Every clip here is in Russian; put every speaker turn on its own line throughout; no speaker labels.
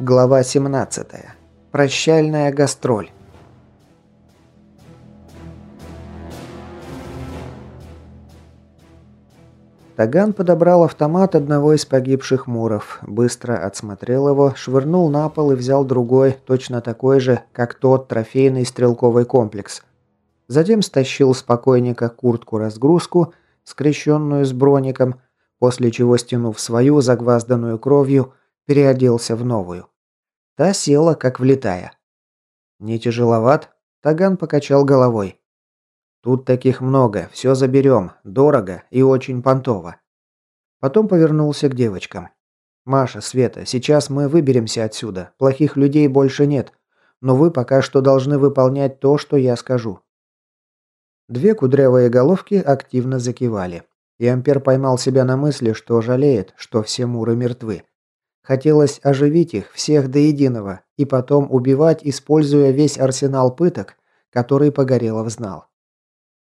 Глава 17. Прощальная гастроль. Таган подобрал автомат одного из погибших муров, быстро отсмотрел его, швырнул на пол и взял другой, точно такой же, как тот трофейный стрелковый комплекс. Затем стащил с покойника куртку-разгрузку, скрещенную с броником, после чего, стянув свою, загвазданную кровью, переоделся в новую. Та села, как влетая. «Не тяжеловат?» Таган покачал головой. «Тут таких много, все заберем, дорого и очень понтово». Потом повернулся к девочкам. «Маша, Света, сейчас мы выберемся отсюда. Плохих людей больше нет. Но вы пока что должны выполнять то, что я скажу». Две кудрявые головки активно закивали. И Ампер поймал себя на мысли, что жалеет, что все муры мертвы. Хотелось оживить их, всех до единого, и потом убивать, используя весь арсенал пыток, который Погорелов знал.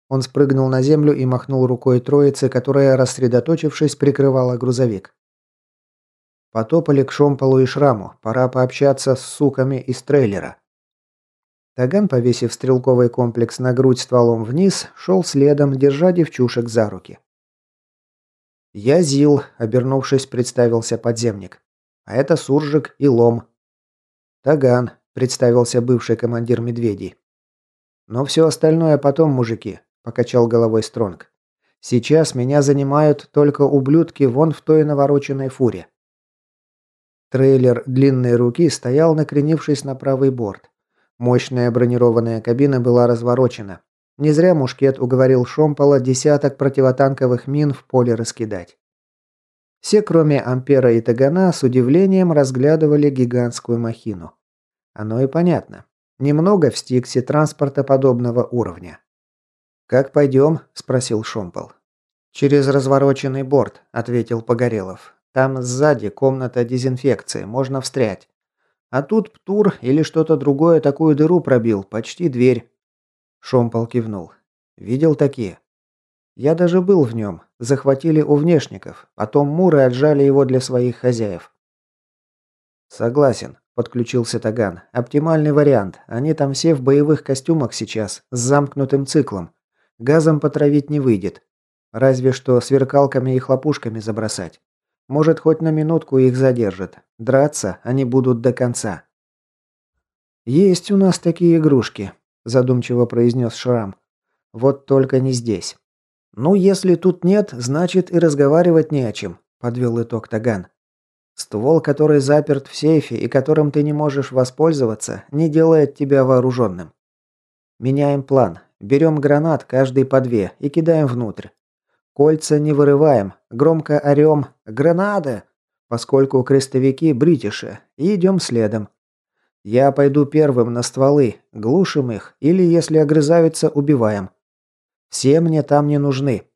Он спрыгнул на землю и махнул рукой троицы, которая, рассредоточившись, прикрывала грузовик. Потопали к Шомполу и Шраму, пора пообщаться с суками из трейлера. Таган, повесив стрелковый комплекс на грудь стволом вниз, шел следом, держа девчушек за руки. «Я Зил», — обернувшись, представился подземник. А это суржик и лом. Таган, представился бывший командир медведей. Но все остальное потом, мужики, покачал головой Стронг. Сейчас меня занимают только ублюдки вон в той навороченной фуре. Трейлер длинной руки стоял, накренившись на правый борт. Мощная бронированная кабина была разворочена. Не зря Мушкет уговорил Шомпола десяток противотанковых мин в поле раскидать. Все, кроме Ампера и Тагана, с удивлением разглядывали гигантскую махину. Оно и понятно. Немного в стиксе транспорта подобного уровня. «Как пойдем?» – спросил Шомпол. «Через развороченный борт», – ответил Погорелов. «Там сзади комната дезинфекции, можно встрять. А тут Птур или что-то другое такую дыру пробил, почти дверь». Шомпол кивнул. «Видел такие?» Я даже был в нем. Захватили у внешников. Потом муры отжали его для своих хозяев. Согласен, подключился Таган. Оптимальный вариант. Они там все в боевых костюмах сейчас, с замкнутым циклом. Газом потравить не выйдет. Разве что сверкалками и хлопушками забросать. Может, хоть на минутку их задержат. Драться они будут до конца. «Есть у нас такие игрушки», – задумчиво произнес Шрам. «Вот только не здесь. «Ну, если тут нет, значит и разговаривать не о чем», – подвел итог Таган. «Ствол, который заперт в сейфе и которым ты не можешь воспользоваться, не делает тебя вооруженным. Меняем план. Берем гранат, каждый по две, и кидаем внутрь. Кольца не вырываем, громко орем «Гранады!», поскольку крестовики бритиши, и идем следом. Я пойду первым на стволы, глушим их, или, если огрызаются, убиваем. Все мне там не нужны.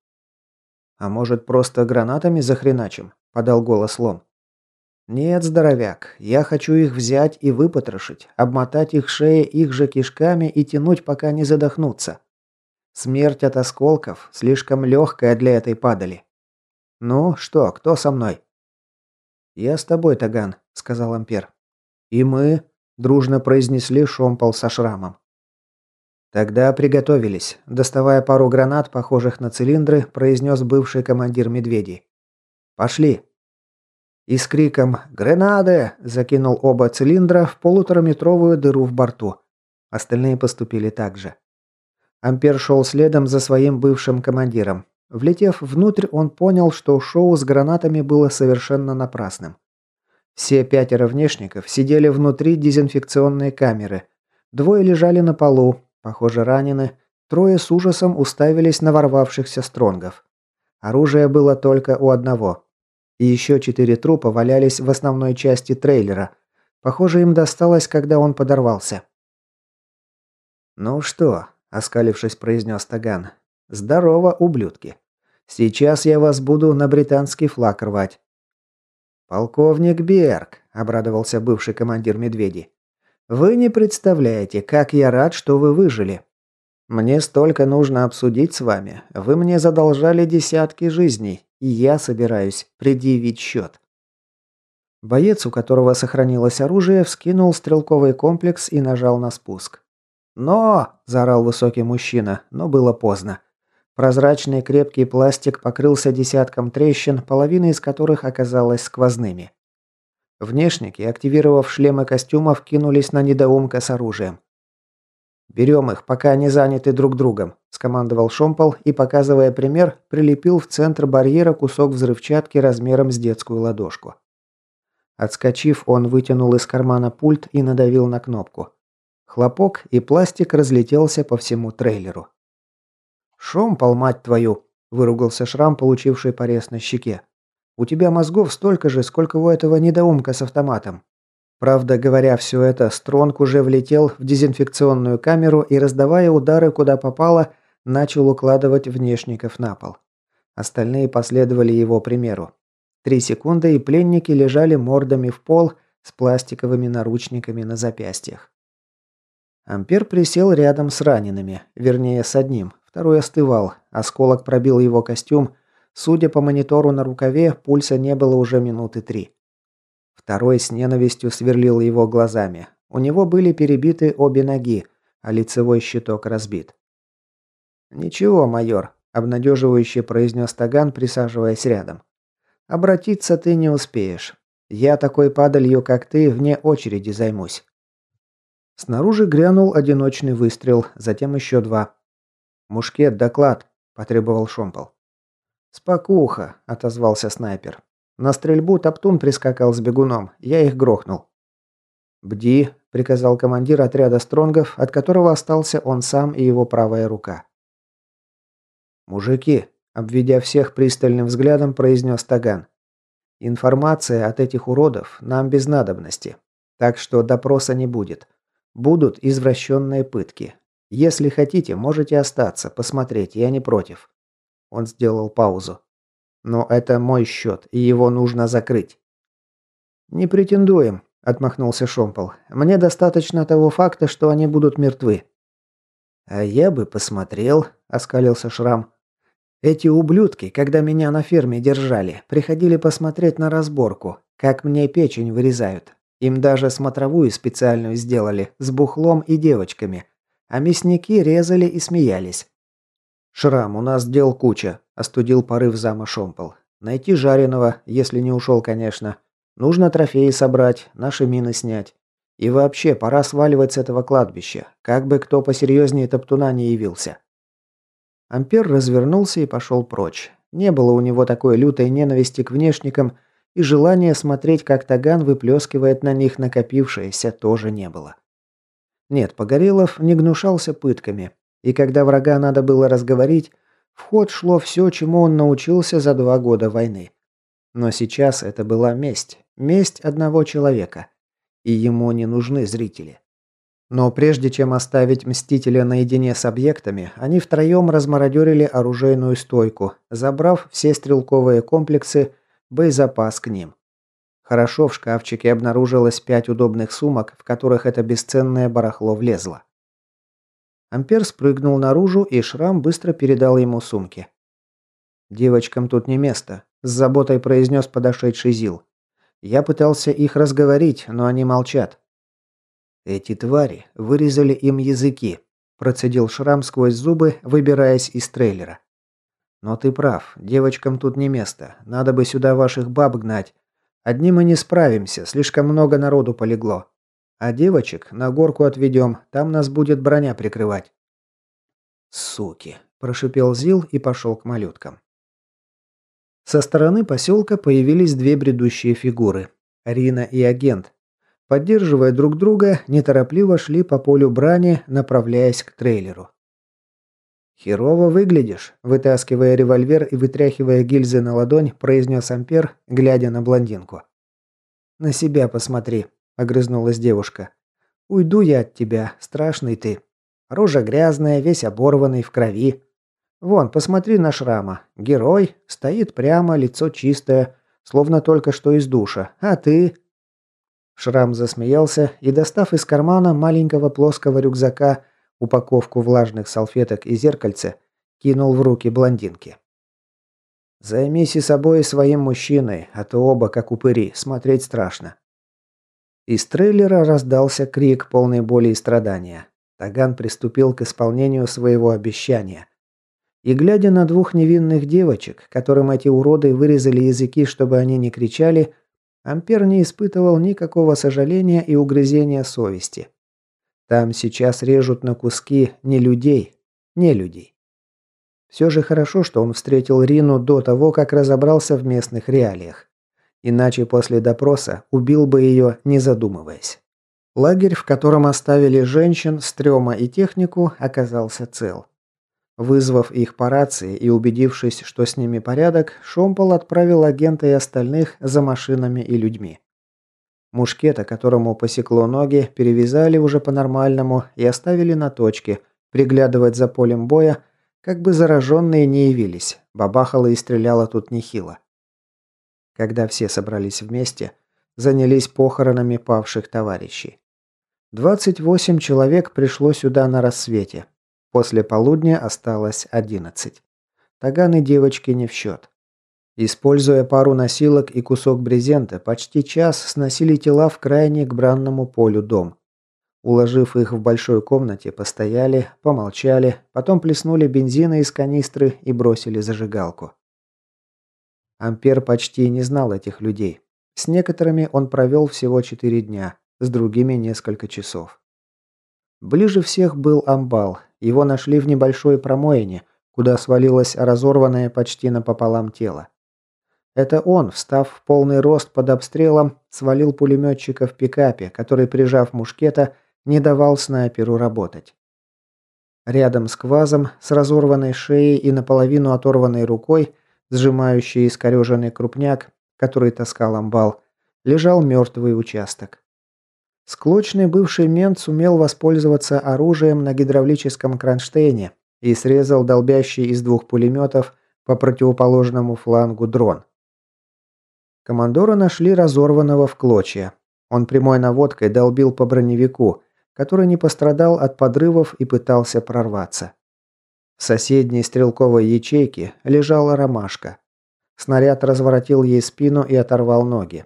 А может, просто гранатами захреначим? Подал голос Лом. Нет, здоровяк, я хочу их взять и выпотрошить, обмотать их шеи их же кишками и тянуть, пока не задохнутся. Смерть от осколков слишком легкая для этой падали. Ну, что, кто со мной? Я с тобой, Таган, сказал Ампер. И мы, дружно произнесли Шомпол со шрамом. «Тогда приготовились», – доставая пару гранат, похожих на цилиндры, произнес бывший командир медведей. «Пошли». И с криком «Гренады!» закинул оба цилиндра в полутораметровую дыру в борту. Остальные поступили так же. Ампер шел следом за своим бывшим командиром. Влетев внутрь, он понял, что шоу с гранатами было совершенно напрасным. Все пятеро внешников сидели внутри дезинфекционной камеры. Двое лежали на полу, Похоже, ранены. Трое с ужасом уставились на ворвавшихся стронгов. Оружие было только у одного. И еще четыре трупа валялись в основной части трейлера. Похоже, им досталось, когда он подорвался. «Ну что?» – оскалившись, произнес Таган. «Здорово, ублюдки. Сейчас я вас буду на британский флаг рвать». «Полковник Берг», – обрадовался бывший командир «Медведей». Вы не представляете, как я рад, что вы выжили. Мне столько нужно обсудить с вами. Вы мне задолжали десятки жизней, и я собираюсь предъявить счет. Боец, у которого сохранилось оружие, вскинул стрелковый комплекс и нажал на спуск. «Но!» – заорал высокий мужчина, но было поздно. Прозрачный крепкий пластик покрылся десятком трещин, половина из которых оказалась сквозными. Внешники, активировав шлемы костюмов, кинулись на недоумка с оружием. «Берем их, пока они заняты друг другом», – скомандовал Шомпол и, показывая пример, прилепил в центр барьера кусок взрывчатки размером с детскую ладошку. Отскочив, он вытянул из кармана пульт и надавил на кнопку. Хлопок, и пластик разлетелся по всему трейлеру. «Шомпол, мать твою!» – выругался Шрам, получивший порез на щеке. «У тебя мозгов столько же, сколько у этого недоумка с автоматом». Правда, говоря все это, Стронг уже влетел в дезинфекционную камеру и, раздавая удары куда попало, начал укладывать внешников на пол. Остальные последовали его примеру. Три секунды, и пленники лежали мордами в пол с пластиковыми наручниками на запястьях. Ампер присел рядом с ранеными, вернее, с одним. Второй остывал, осколок пробил его костюм. Судя по монитору на рукаве, пульса не было уже минуты три. Второй с ненавистью сверлил его глазами. У него были перебиты обе ноги, а лицевой щиток разбит. «Ничего, майор», – обнадеживающе произнес Таган, присаживаясь рядом. Обратиться ты не успеешь. Я такой падалью, как ты, вне очереди займусь. Снаружи грянул одиночный выстрел, затем еще два. «Мушкет, доклад», – потребовал Шомпол. «Спокуха», – отозвался снайпер. «На стрельбу Топтун прискакал с бегуном. Я их грохнул». «Бди», – приказал командир отряда стронгов, от которого остался он сам и его правая рука. «Мужики», Обведя всех пристальным взглядом, произнес Таган. «Информация от этих уродов нам без надобности. Так что допроса не будет. Будут извращенные пытки. Если хотите, можете остаться, посмотреть, я не против». Он сделал паузу. «Но это мой счет, и его нужно закрыть». «Не претендуем», – отмахнулся Шомпол. «Мне достаточно того факта, что они будут мертвы». «А я бы посмотрел», – оскалился Шрам. Эти ублюдки, когда меня на ферме держали, приходили посмотреть на разборку, как мне печень вырезают. Им даже смотровую специальную сделали, с бухлом и девочками. А мясники резали и смеялись. «Шрам, у нас дел куча», – остудил порыв зама Шомпол. «Найти жареного, если не ушел, конечно. Нужно трофеи собрать, наши мины снять. И вообще, пора сваливать с этого кладбища, как бы кто посерьезнее топтуна не явился». Ампер развернулся и пошел прочь. Не было у него такой лютой ненависти к внешникам, и желания смотреть, как Таган выплескивает на них накопившееся, тоже не было. Нет, Погорелов не гнушался пытками, и когда врага надо было разговорить, в ход шло все, чему он научился за два года войны. Но сейчас это была месть, месть одного человека, и ему не нужны зрители. Но прежде чем оставить Мстителя наедине с объектами, они втроем размародерили оружейную стойку, забрав все стрелковые комплексы, боезапас к ним. Хорошо в шкафчике обнаружилось пять удобных сумок, в которых это бесценное барахло влезло. Ампер спрыгнул наружу, и Шрам быстро передал ему сумки. «Девочкам тут не место», – с заботой произнес подошедший Зил. «Я пытался их разговорить, но они молчат. Эти твари вырезали им языки, процедил Шрам сквозь зубы, выбираясь из трейлера. Но ты прав, девочкам тут не место. Надо бы сюда ваших баб гнать. Одни мы не справимся, слишком много народу полегло. А девочек на горку отведем, там нас будет броня прикрывать. Суки, прошипел Зил и пошел к малюткам. Со стороны поселка появились две бредущие фигуры. Рина и агент, Поддерживая друг друга, неторопливо шли по полю брани, направляясь к трейлеру. «Херово выглядишь», – вытаскивая револьвер и вытряхивая гильзы на ладонь, произнес Ампер, глядя на блондинку. «На себя посмотри», – огрызнулась девушка. «Уйду я от тебя, страшный ты. Рожа грязная, весь оборванный, в крови. Вон, посмотри на шрама. Герой, стоит прямо, лицо чистое, словно только что из душа. А ты...» Шрам засмеялся и, достав из кармана маленького плоского рюкзака упаковку влажных салфеток и зеркальце, кинул в руки блондинки. Займись и собой, и своим мужчиной, а то оба как упыри, смотреть страшно. Из трейлера раздался крик, полный боли и страдания. Таган приступил к исполнению своего обещания. И глядя на двух невинных девочек, которым эти уроды вырезали языки, чтобы они не кричали, Ампер не испытывал никакого сожаления и угрызения совести. Там сейчас режут на куски не людей, не людей. Все же хорошо, что он встретил Рину до того, как разобрался в местных реалиях. Иначе после допроса убил бы ее, не задумываясь. Лагерь, в котором оставили женщин, стрёма и технику, оказался цел. Вызвав их по рации и убедившись, что с ними порядок, Шомпол отправил агента и остальных за машинами и людьми. Мушкета, которому посекло ноги, перевязали уже по-нормальному и оставили на точке, приглядывать за полем боя, как бы зараженные не явились. Бабахало и стреляло тут нехило. Когда все собрались вместе, занялись похоронами павших товарищей. 28 человек пришло сюда на рассвете, После полудня осталось 11. Таганы девочки не в счет. Используя пару носилок и кусок брезента, почти час сносили тела в крайний к бранному полю дом. Уложив их в большой комнате, постояли, помолчали, потом плеснули бензина из канистры и бросили зажигалку. Ампер почти не знал этих людей. С некоторыми он провел всего четыре дня, с другими несколько часов. Ближе всех был Амбал, его нашли в небольшой промоине, куда свалилось разорванное почти напополам тело. Это он, встав в полный рост под обстрелом, свалил пулеметчика в пикапе, который, прижав мушкета, не давал снайперу работать. Рядом с квазом, с разорванной шеей и наполовину оторванной рукой, сжимающий искореженный крупняк, который таскал амбал, лежал мертвый участок. Склочный бывший мент сумел воспользоваться оружием на гидравлическом кронштейне и срезал долбящий из двух пулеметов по противоположному флангу дрон. Командора нашли разорванного в клочья. Он прямой наводкой долбил по броневику, который не пострадал от подрывов и пытался прорваться. В соседней стрелковой ячейке лежала ромашка. Снаряд разворотил ей спину и оторвал ноги.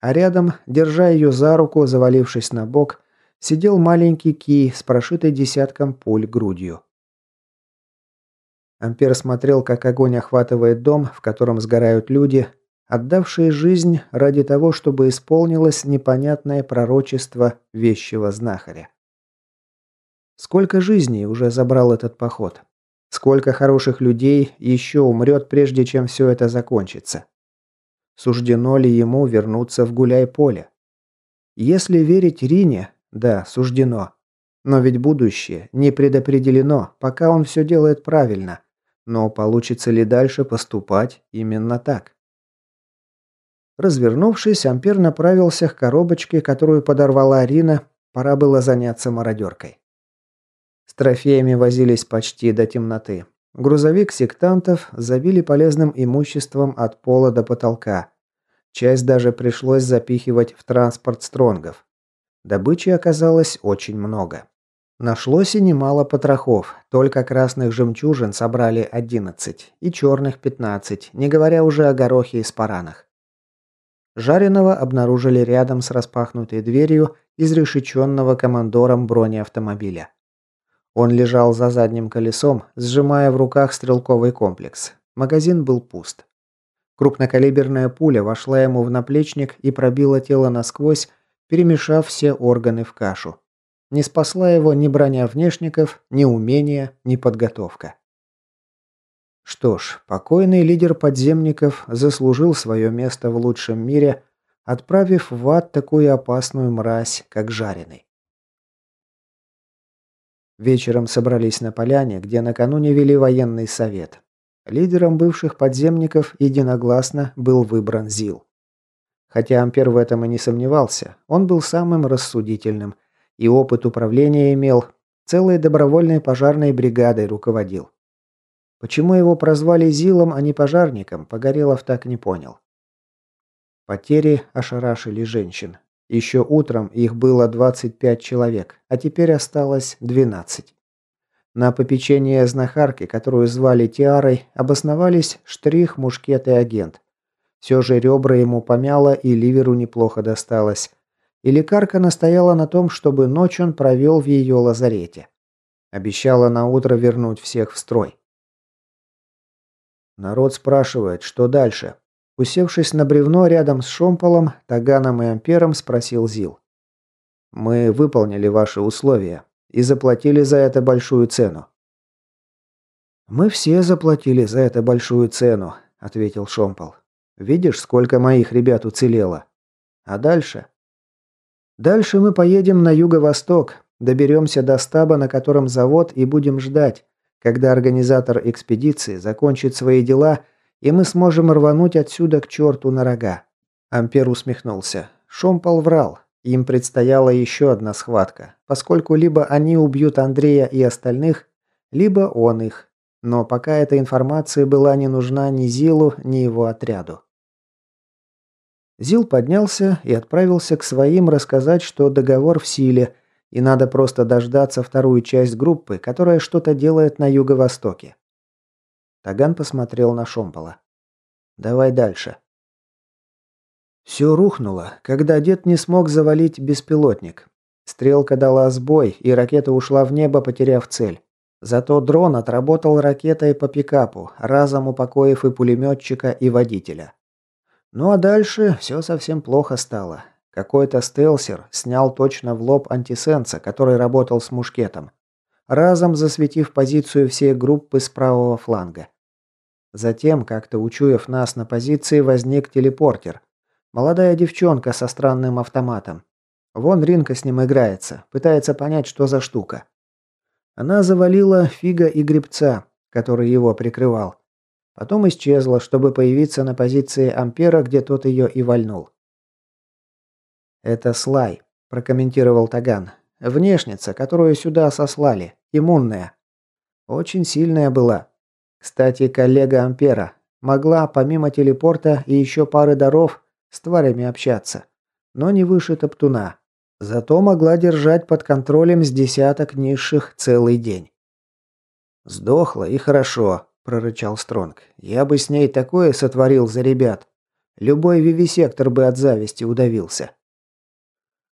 А рядом, держа ее за руку, завалившись на бок, сидел маленький Ки с прошитой десятком пуль грудью. Ампер смотрел, как огонь охватывает дом, в котором сгорают люди, отдавшие жизнь ради того, чтобы исполнилось непонятное пророчество вещего знахаря. Сколько жизней уже забрал этот поход? Сколько хороших людей еще умрет, прежде чем все это закончится? Суждено ли ему вернуться в гуляй-поле? Если верить Рине, да, суждено. Но ведь будущее не предопределено, пока он все делает правильно. Но получится ли дальше поступать именно так? Развернувшись, Ампер направился к коробочке, которую подорвала Рина. Пора было заняться мародеркой. Трофеями возились почти до темноты. Грузовик сектантов забили полезным имуществом от пола до потолка. Часть даже пришлось запихивать в транспорт стронгов. Добычи оказалось очень много. Нашлось и немало потрохов. Только красных жемчужин собрали 11 и черных 15, не говоря уже о горохе и спаранах. Жареного обнаружили рядом с распахнутой дверью изрешеченного командором бронеавтомобиля. Он лежал за задним колесом, сжимая в руках стрелковый комплекс. Магазин был пуст. Крупнокалиберная пуля вошла ему в наплечник и пробила тело насквозь, перемешав все органы в кашу. Не спасла его ни броня внешников, ни умения, ни подготовка. Что ж, покойный лидер подземников заслужил свое место в лучшем мире, отправив в ад такую опасную мразь, как жареный. Вечером собрались на поляне, где накануне вели военный совет. Лидером бывших подземников единогласно был выбран Зил. Хотя Ампер в этом и не сомневался, он был самым рассудительным и опыт управления имел, целой добровольной пожарной бригадой руководил. Почему его прозвали Зилом, а не пожарником, Погорелов так не понял. Потери ошарашили женщин. Еще утром их было 25 человек, а теперь осталось 12. На попечение знахарки, которую звали Тиарой, обосновались штрих, мушкет и агент. Все же ребра ему помяло и ливеру неплохо досталось. И лекарка настояла на том, чтобы ночь он провел в ее лазарете. Обещала на утро вернуть всех в строй. Народ спрашивает, что дальше. Усевшись на бревно рядом с Шомполом, Таганом и Ампером, спросил Зил. «Мы выполнили ваши условия и заплатили за это большую цену». «Мы все заплатили за это большую цену», — ответил Шомпол. «Видишь, сколько моих ребят уцелело? А дальше?» «Дальше мы поедем на юго-восток, доберемся до стаба, на котором завод, и будем ждать, когда организатор экспедиции закончит свои дела — и мы сможем рвануть отсюда к черту на рога». Ампер усмехнулся. Шомпол врал. Им предстояла еще одна схватка, поскольку либо они убьют Андрея и остальных, либо он их. Но пока эта информация была не нужна ни Зилу, ни его отряду. Зил поднялся и отправился к своим рассказать, что договор в силе, и надо просто дождаться вторую часть группы, которая что-то делает на юго-востоке. Таган посмотрел на Шомпола. «Давай дальше». Все рухнуло, когда дед не смог завалить беспилотник. Стрелка дала сбой, и ракета ушла в небо, потеряв цель. Зато дрон отработал ракетой по пикапу, разом упокоив и пулеметчика, и водителя. Ну а дальше все совсем плохо стало. Какой-то стелсер снял точно в лоб антисенса, который работал с мушкетом, разом засветив позицию всей группы с правого фланга. Затем, как-то учуяв нас на позиции, возник телепортер. Молодая девчонка со странным автоматом. Вон Ринка с ним играется, пытается понять, что за штука. Она завалила Фига и Гребца, который его прикрывал. Потом исчезла, чтобы появиться на позиции Ампера, где тот ее и вальнул. «Это Слай», – прокомментировал Таган. «Внешница, которую сюда сослали. Иммунная. Очень сильная была. Кстати, коллега Ампера могла помимо телепорта и еще пары даров с тварями общаться, но не выше топтуна. Зато могла держать под контролем с десяток низших целый день. «Сдохла и хорошо», – прорычал Стронг. «Я бы с ней такое сотворил за ребят. Любой вивисектор бы от зависти удавился».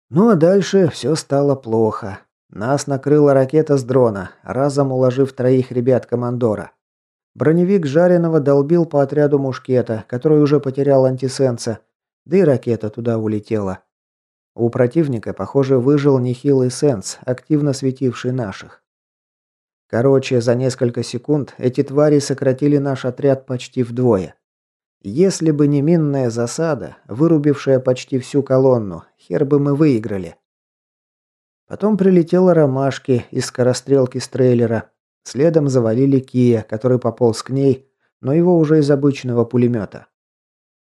Ну а дальше все стало плохо. Нас накрыла ракета с дрона, разом уложив троих ребят командора. Броневик Жареного долбил по отряду мушкета, который уже потерял антисенса, да и ракета туда улетела. У противника, похоже, выжил нехилый сенс, активно светивший наших. Короче, за несколько секунд эти твари сократили наш отряд почти вдвое. Если бы не минная засада, вырубившая почти всю колонну, хер бы мы выиграли. Потом прилетела ромашки из скорострелки с трейлера, Следом завалили Кия, который пополз к ней, но его уже из обычного пулемета.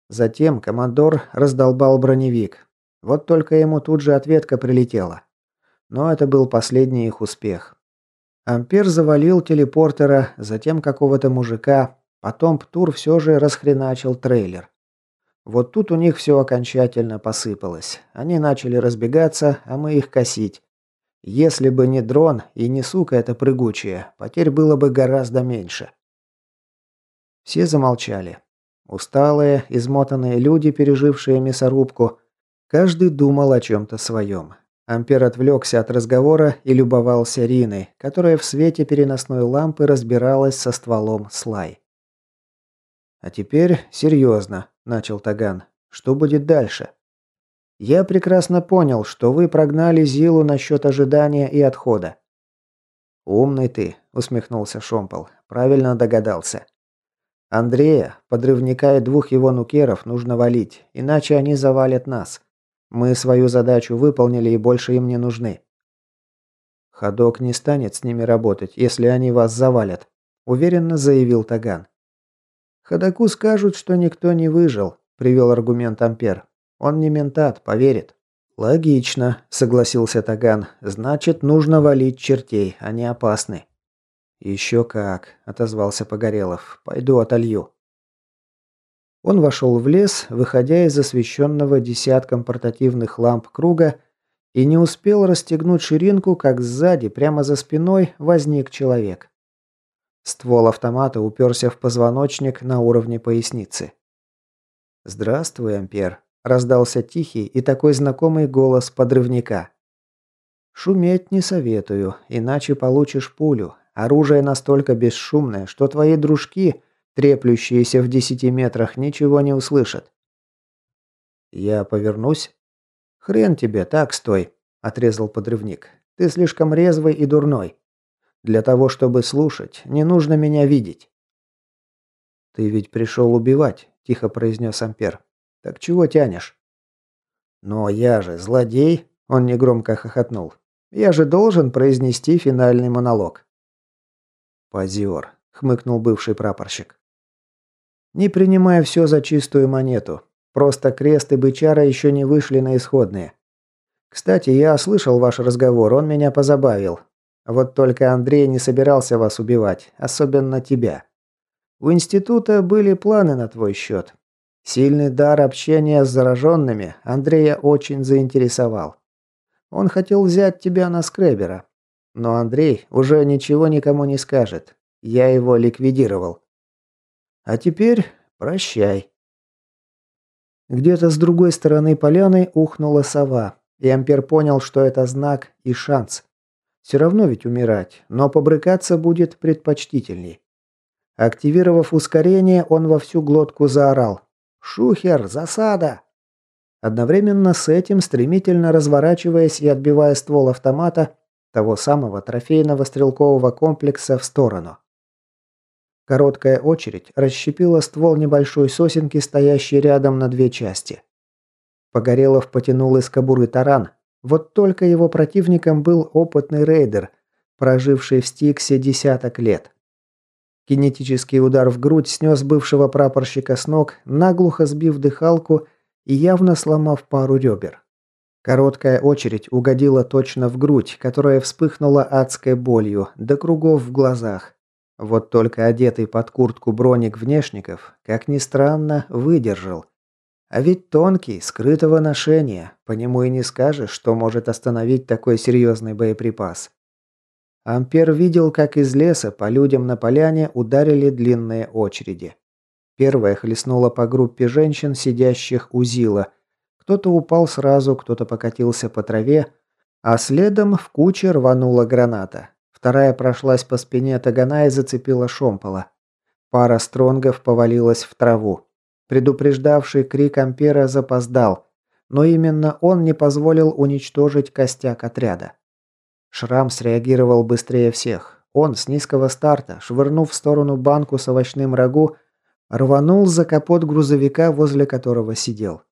Затем командор раздолбал броневик. Вот только ему тут же ответка прилетела. Но это был последний их успех. Ампер завалил телепортера, затем какого-то мужика, потом Птур все же расхреначил трейлер. Вот тут у них все окончательно посыпалось. Они начали разбегаться, а мы их косить. Если бы не дрон и не сука эта прыгучая, потерь было бы гораздо меньше. Все замолчали. Усталые, измотанные люди, пережившие мясорубку, каждый думал о чем-то своем. Ампер отвлекся от разговора и любовался Риной, которая в свете переносной лампы разбиралась со стволом слай. «А теперь серьезно», – начал Таган. «Что будет дальше?» Я прекрасно понял, что вы прогнали Зилу насчет ожидания и отхода. Умный ты, усмехнулся Шомпол. Правильно догадался. Андрея, подрывника и двух его нукеров нужно валить, иначе они завалят нас. Мы свою задачу выполнили и больше им не нужны. Ходок не станет с ними работать, если они вас завалят, уверенно заявил Таган. Ходоку скажут, что никто не выжил, привел аргумент Ампер. Он не ментат, поверит. Логично, согласился Таган. Значит, нужно валить чертей, они опасны. Еще как, отозвался Погорелов. Пойду отолью. Он вошел в лес, выходя из освещенного десятком портативных ламп круга, И не успел расстегнуть ширинку, как сзади, прямо за спиной, возник человек. Ствол автомата уперся в позвоночник на уровне поясницы. «Здравствуй, Ампер», – раздался тихий и такой знакомый голос подрывника. «Шуметь не советую, иначе получишь пулю. Оружие настолько бесшумное, что твои дружки, треплющиеся в десяти метрах, ничего не услышат». «Я повернусь?» «Хрен тебе, так стой», – отрезал подрывник. «Ты слишком резвый и дурной. Для того, чтобы слушать, не нужно меня видеть». «Ты ведь пришел убивать», – тихо произнес Ампер. «Так чего тянешь?» «Но я же злодей», – он негромко хохотнул. Я же должен произнести финальный монолог. Позер, хмыкнул бывший прапорщик. Не принимая все за чистую монету. Просто крест и бычара еще не вышли на исходные. Кстати, я слышал ваш разговор, он меня позабавил. Вот только Андрей не собирался вас убивать, особенно тебя. У института были планы на твой счет. Сильный дар общения с зараженными Андрея очень заинтересовал. Он хотел взять тебя на скребера. Но Андрей уже ничего никому не скажет. Я его ликвидировал. А теперь прощай. Где-то с другой стороны поляны ухнула сова, и Ампер понял, что это знак и шанс. Все равно ведь умирать, но побрыкаться будет предпочтительней. Активировав ускорение, он во всю глотку заорал. «Шухер! Засада!» Одновременно с этим, стремительно разворачиваясь и отбивая ствол автомата, того самого трофейного стрелкового комплекса в сторону. Короткая очередь расщепила ствол небольшой сосенки, стоящей рядом на две части. Погорелов потянул из кобуры таран. Вот только его противником был опытный рейдер, проживший в Стиксе десяток лет. Кинетический удар в грудь снес бывшего прапорщика с ног, наглухо сбив дыхалку и явно сломав пару ребер. Короткая очередь угодила точно в грудь, которая вспыхнула адской болью, до кругов в глазах. Вот только одетый под куртку броник внешников, как ни странно, выдержал. А ведь тонкий, скрытого ношения, по нему и не скажешь, что может остановить такой серьезный боеприпас. Ампер видел, как из леса по людям на поляне ударили длинные очереди. Первая хлестнула по группе женщин, сидящих у Зила. Кто-то упал сразу, кто-то покатился по траве, а следом в куче рванула граната. Вторая прошлась по спине Тагана и зацепила шомпола. Пара стронгов повалилась в траву. Предупреждавший крик Ампера запоздал, но именно он не позволил уничтожить костяк отряда. Шрам среагировал быстрее всех. Он с низкого старта, швырнув в сторону банку с овощным рагу, Рванул за капот грузовика, возле которого сидел.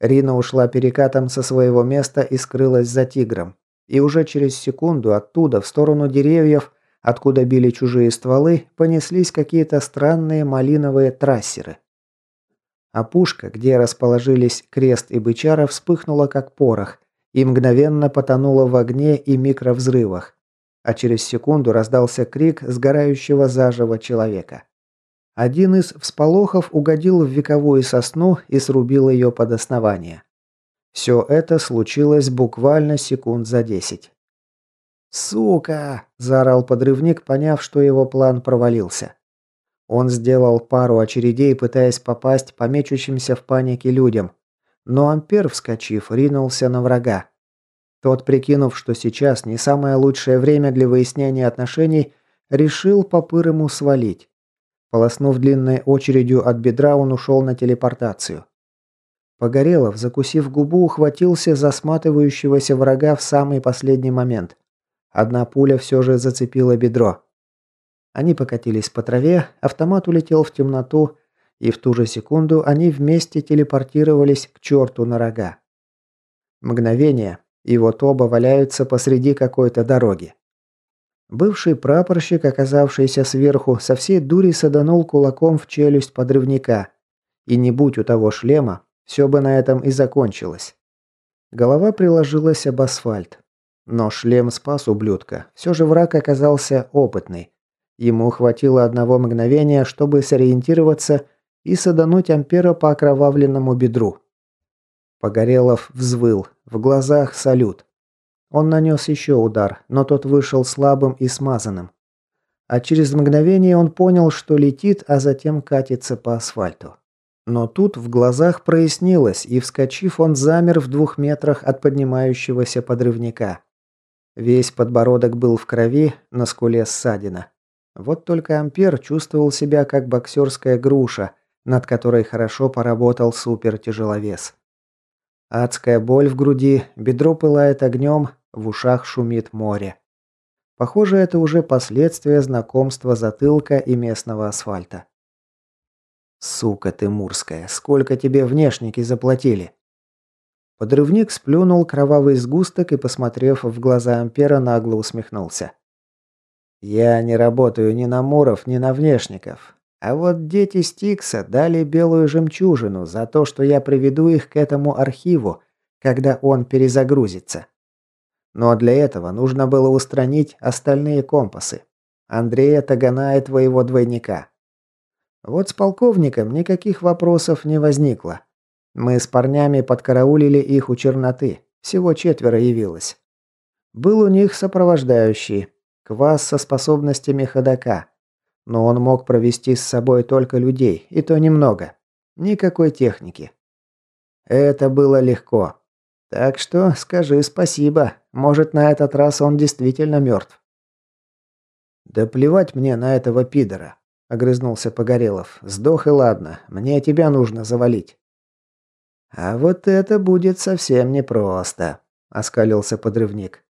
Рина ушла перекатом со своего места и скрылась за тигром. И уже через секунду оттуда, в сторону деревьев, откуда били чужие стволы, понеслись какие-то странные малиновые трассеры. А пушка, где расположились крест и бычара, вспыхнула как порох и мгновенно потонула в огне и микровзрывах. А через секунду раздался крик сгорающего заживо человека. Один из всполохов угодил в вековую сосну и срубил ее под основание. Все это случилось буквально секунд за десять. «Сука!» – заорал подрывник, поняв, что его план провалился. Он сделал пару очередей, пытаясь попасть по мечущимся в панике людям. Но Ампер, вскочив, ринулся на врага. Тот, прикинув, что сейчас не самое лучшее время для выяснения отношений, решил по-пырому свалить. Полоснув длинной очередью от бедра, он ушел на телепортацию. Погорелов, закусив губу, ухватился за сматывающегося врага в самый последний момент. Одна пуля все же зацепила бедро. Они покатились по траве, автомат улетел в темноту, и в ту же секунду они вместе телепортировались к черту на рога. Мгновение, и вот оба валяются посреди какой-то дороги. Бывший прапорщик, оказавшийся сверху, со всей дури саданул кулаком в челюсть подрывника. И не будь у того шлема, все бы на этом и закончилось. Голова приложилась об асфальт. Но шлем спас ублюдка. Все же враг оказался опытный. Ему хватило одного мгновения, чтобы сориентироваться и садануть Ампера по окровавленному бедру. Погорелов взвыл. В глазах салют. Он нанес еще удар, но тот вышел слабым и смазанным. А через мгновение он понял, что летит, а затем катится по асфальту. Но тут в глазах прояснилось, и, вскочив, он замер в двух метрах от поднимающегося подрывника. Весь подбородок был в крови, на скуле ссадина. Вот только Ампер чувствовал себя как боксерская груша, над которой хорошо поработал супертяжеловес. Адская боль в груди, бедро пылает огнем, в ушах шумит море. Похоже, это уже последствия знакомства затылка и местного асфальта. «Сука ты мурская, сколько тебе внешники заплатили?» Подрывник сплюнул кровавый сгусток и, посмотрев в глаза Ампера, нагло усмехнулся. «Я не работаю ни на Муров, ни на внешников. А вот дети Стикса дали белую жемчужину за то, что я приведу их к этому архиву, когда он перезагрузится. Но для этого нужно было устранить остальные компасы. Андрея Тагана и твоего двойника. Вот с полковником никаких вопросов не возникло. Мы с парнями подкараулили их у черноты. Всего четверо явилось. Был у них сопровождающий. Квас со способностями ходока. Но он мог провести с собой только людей, и то немного. Никакой техники. Это было легко. Так что скажи спасибо. Может, на этот раз он действительно мертв. Да плевать мне на этого пидора, огрызнулся Погорелов. Сдох и ладно, мне тебя нужно завалить. А вот это будет совсем непросто, оскалился подрывник.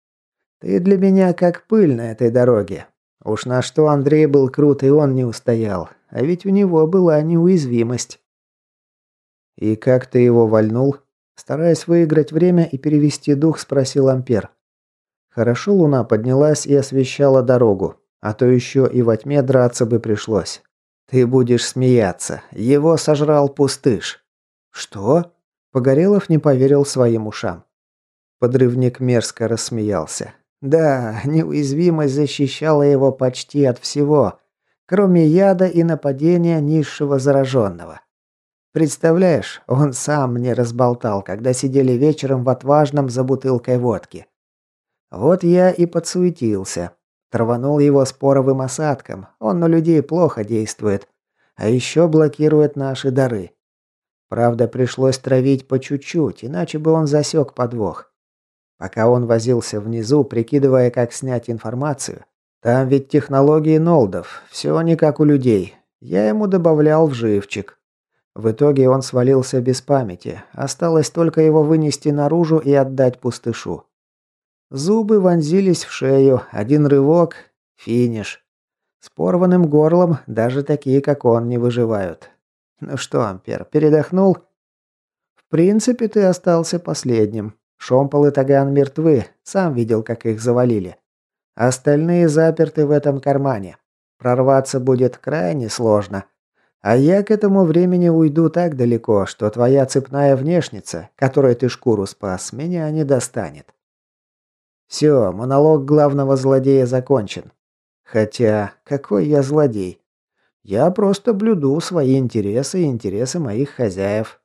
Ты для меня как пыль на этой дороге. Уж на что Андрей был крут, и он не устоял. А ведь у него была неуязвимость. И как ты его вальнул? Стараясь выиграть время и перевести дух, спросил Ампер. Хорошо луна поднялась и освещала дорогу, а то еще и во тьме драться бы пришлось. Ты будешь смеяться. Его сожрал пустыш. Что? Погорелов не поверил своим ушам. Подрывник мерзко рассмеялся. Да, неуязвимость защищала его почти от всего, кроме яда и нападения низшего зараженного. Представляешь, он сам мне разболтал, когда сидели вечером в отважном за бутылкой водки. Вот я и подсуетился. Траванул его споровым осадком. Он на людей плохо действует. А еще блокирует наши дары. Правда, пришлось травить по чуть-чуть, иначе бы он засек подвох. Пока он возился внизу, прикидывая, как снять информацию, там ведь технологии Нолдов, все не как у людей. Я ему добавлял вживчик. В итоге он свалился без памяти. Осталось только его вынести наружу и отдать пустышу. Зубы вонзились в шею, один рывок – финиш. С порванным горлом даже такие, как он, не выживают. Ну что, Ампер, передохнул? В принципе, ты остался последним. Шомпол и Таган мертвы, сам видел, как их завалили. Остальные заперты в этом кармане. Прорваться будет крайне сложно – а я к этому времени уйду так далеко, что твоя цепная внешница, которой ты шкуру спас, меня не достанет. Все, монолог главного злодея закончен. Хотя, какой я злодей? Я просто блюду свои интересы и интересы моих хозяев.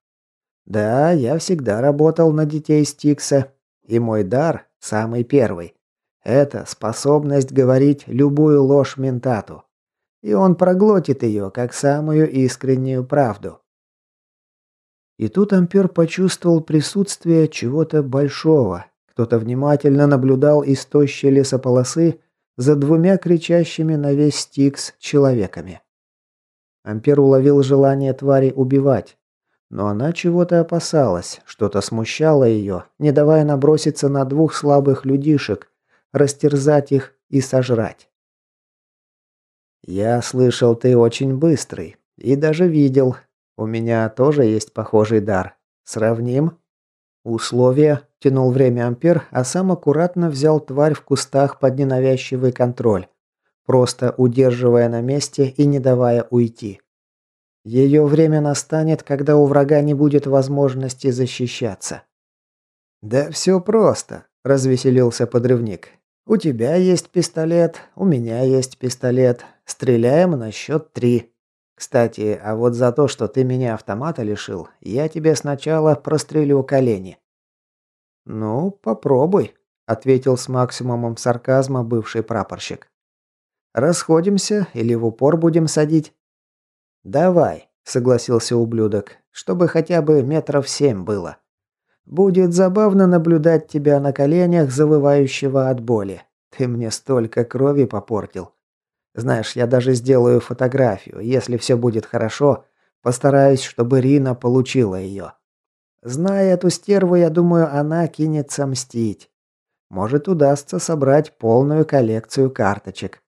Да, я всегда работал на детей Стикса, и мой дар, самый первый, это способность говорить любую ложь ментату и он проглотит ее, как самую искреннюю правду. И тут Ампер почувствовал присутствие чего-то большого. Кто-то внимательно наблюдал из тощей лесополосы за двумя кричащими на весь Стикс человеками. Ампер уловил желание твари убивать, но она чего-то опасалась, что-то смущало ее, не давая наброситься на двух слабых людишек, растерзать их и сожрать. «Я слышал, ты очень быстрый. И даже видел. У меня тоже есть похожий дар. Сравним?» «Условия», – тянул время Ампер, а сам аккуратно взял тварь в кустах под ненавязчивый контроль, просто удерживая на месте и не давая уйти. Ее время настанет, когда у врага не будет возможности защищаться. «Да все просто», – развеселился подрывник. «У тебя есть пистолет, у меня есть пистолет. Стреляем на счет три. Кстати, а вот за то, что ты меня автомата лишил, я тебе сначала прострелю колени». «Ну, попробуй», – ответил с максимумом сарказма бывший прапорщик. Расходимся или в упор будем садить? Давай, согласился ублюдок, чтобы хотя бы метров семь было. Будет забавно наблюдать тебя на коленях, завывающего от боли. Ты мне столько крови попортил. Знаешь, я даже сделаю фотографию. Если все будет хорошо, постараюсь, чтобы Рина получила ее. Зная эту стерву, я думаю, она кинется мстить. Может, удастся собрать полную коллекцию карточек.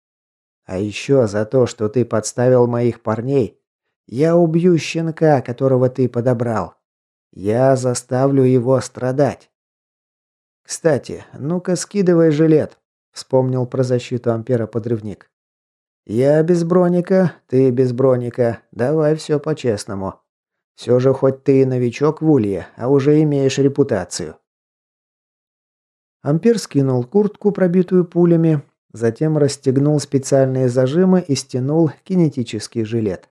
А еще за то, что ты подставил моих парней, я убью щенка, которого ты подобрал. Я заставлю его страдать. Кстати, ну-ка скидывай жилет, вспомнил про защиту Ампера подрывник. Я без броника, ты без броника. Давай все по-честному. Все же хоть ты и новичок в Улье, а уже имеешь репутацию. Ампер скинул куртку, пробитую пулями, затем расстегнул специальные зажимы и стянул кинетический жилет.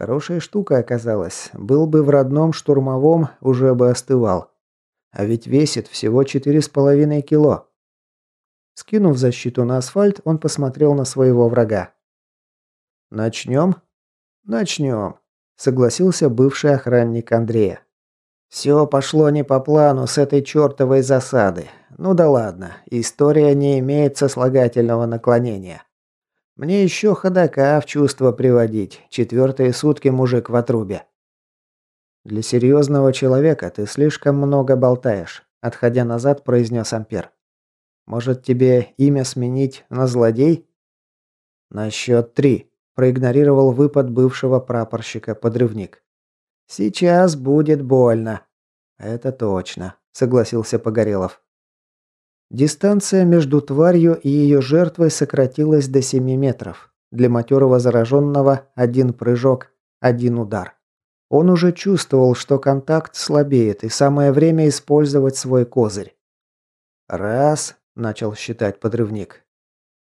Хорошая штука оказалась. Был бы в родном штурмовом, уже бы остывал. А ведь весит всего четыре с половиной кило. Скинув защиту на асфальт, он посмотрел на своего врага. «Начнем?» «Начнем», – согласился бывший охранник Андрея. «Все пошло не по плану с этой чертовой засады. Ну да ладно, история не имеет сослагательного наклонения. Мне еще ходока в чувство приводить. Четвертые сутки мужик в отрубе. Для серьезного человека ты слишком много болтаешь, отходя назад, произнес Ампер. Может, тебе имя сменить на злодей? На счет три. Проигнорировал выпад бывшего прапорщика подрывник. Сейчас будет больно. Это точно, согласился Погорелов. Дистанция между тварью и ее жертвой сократилась до 7 метров. Для матерого зараженного один прыжок, один удар. Он уже чувствовал, что контакт слабеет, и самое время использовать свой козырь. «Раз», – начал считать подрывник.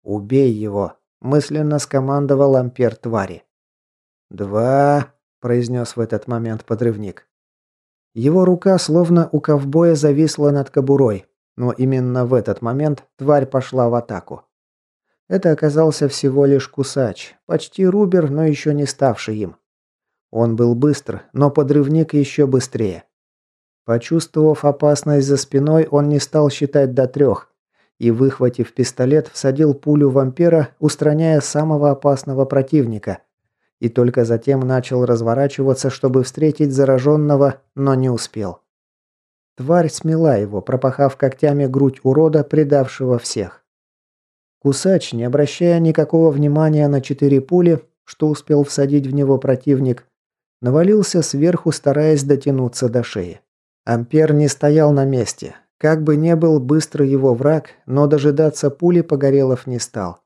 «Убей его», – мысленно скомандовал ампер твари. «Два», – произнес в этот момент подрывник. Его рука, словно у ковбоя, зависла над кобурой, но именно в этот момент тварь пошла в атаку. Это оказался всего лишь кусач, почти рубер, но еще не ставший им. Он был быстр, но подрывник еще быстрее. Почувствовав опасность за спиной, он не стал считать до трех и, выхватив пистолет, всадил пулю вампира, устраняя самого опасного противника, и только затем начал разворачиваться, чтобы встретить зараженного, но не успел. Тварь смела его, пропахав когтями грудь урода, предавшего всех. Кусач, не обращая никакого внимания на четыре пули, что успел всадить в него противник, навалился сверху, стараясь дотянуться до шеи. Ампер не стоял на месте. Как бы не был быстро его враг, но дожидаться пули Погорелов не стал.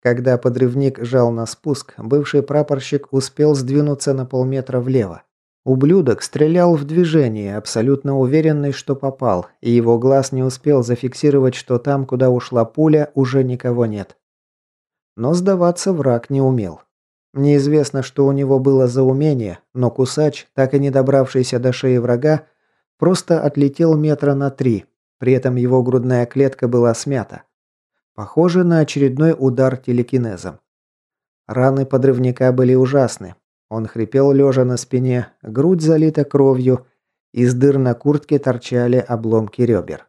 Когда подрывник жал на спуск, бывший прапорщик успел сдвинуться на полметра влево. Ублюдок стрелял в движение, абсолютно уверенный, что попал, и его глаз не успел зафиксировать, что там, куда ушла пуля, уже никого нет. Но сдаваться враг не умел. Неизвестно, что у него было за умение, но кусач, так и не добравшийся до шеи врага, просто отлетел метра на три, при этом его грудная клетка была смята. Похоже на очередной удар телекинезом. Раны подрывника были ужасны, он хрипел лежа на спине, грудь залита кровью, из дыр на куртке торчали обломки ребер.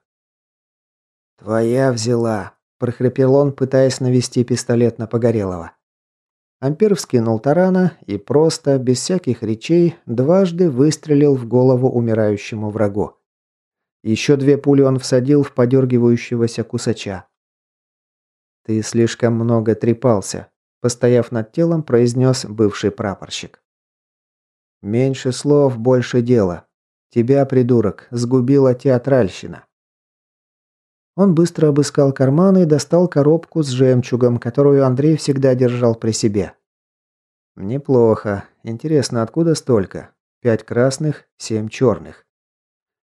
«Твоя взяла», – прохрипел он, пытаясь навести пистолет на Погорелого. Ампер вскинул тарана и просто, без всяких речей, дважды выстрелил в голову умирающему врагу. Еще две пули он всадил в подергивающегося кусача. «Ты слишком много трепался», Постояв над телом, произнес бывший прапорщик. «Меньше слов, больше дела. Тебя, придурок, сгубила театральщина». Он быстро обыскал карманы и достал коробку с жемчугом, которую Андрей всегда держал при себе. «Неплохо. Интересно, откуда столько? Пять красных, семь черных.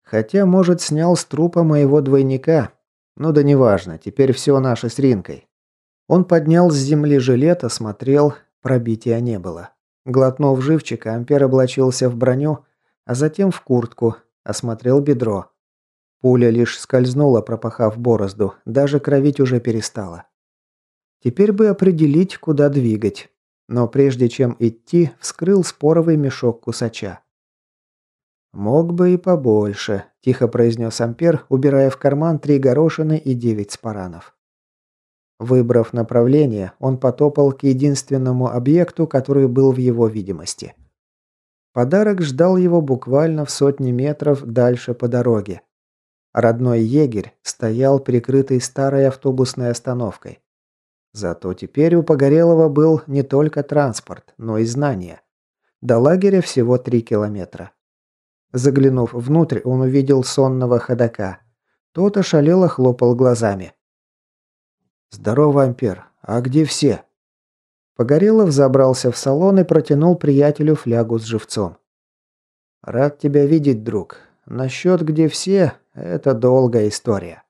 Хотя, может, снял с трупа моего двойника. Ну да неважно, теперь все наше с Ринкой. Он поднял с земли жилет, осмотрел, пробития не было. Глотнув живчика, Ампер облачился в броню, а затем в куртку, осмотрел бедро. Пуля лишь скользнула, пропахав борозду, даже кровить уже перестала. Теперь бы определить, куда двигать. Но прежде чем идти, вскрыл споровый мешок кусача. «Мог бы и побольше», – тихо произнес Ампер, убирая в карман три горошины и девять спаранов. Выбрав направление, он потопал к единственному объекту, который был в его видимости. Подарок ждал его буквально в сотни метров дальше по дороге. Родной егерь стоял прикрытый старой автобусной остановкой. Зато теперь у Погорелого был не только транспорт, но и знания. До лагеря всего три километра. Заглянув внутрь, он увидел сонного ходока. Тот ошалело хлопал глазами. «Здорово, Ампер. А где все?» Погорелов забрался в салон и протянул приятелю флягу с живцом. «Рад тебя видеть, друг. Насчет где все – это долгая история».